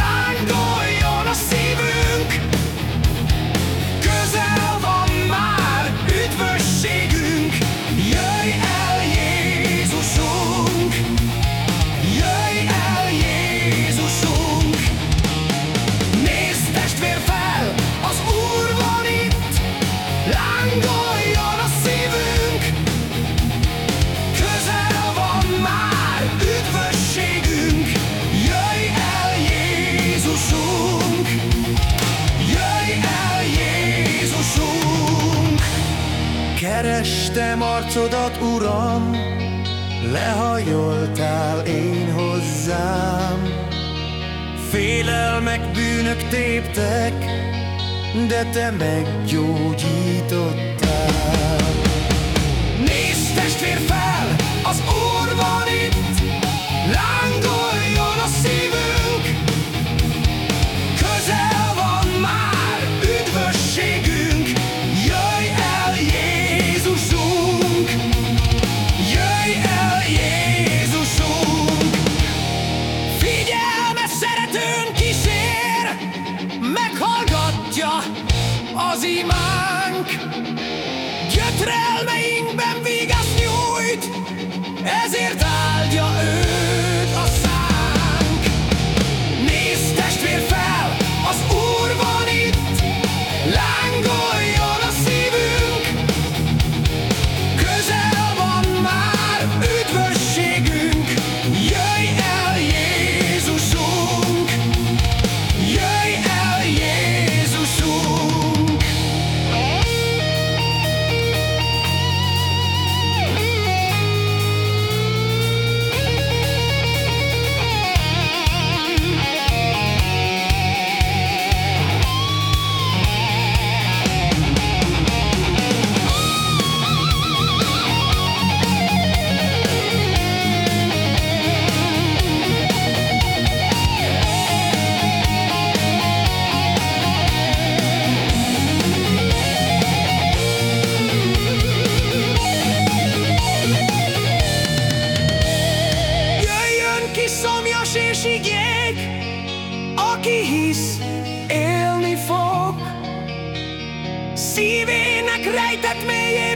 Durango. Kerestem arcodat, Uram, lehajoltál én hozzám. Félelmek, bűnök téptek, de te meggyógyítottál. Nézd testvér fel, meghallgatja az imánk. Gyötrelmeinkben vigaszt nyújt, ezért szomjas és igék, aki hisz, élni fog. Szívének rejtett mély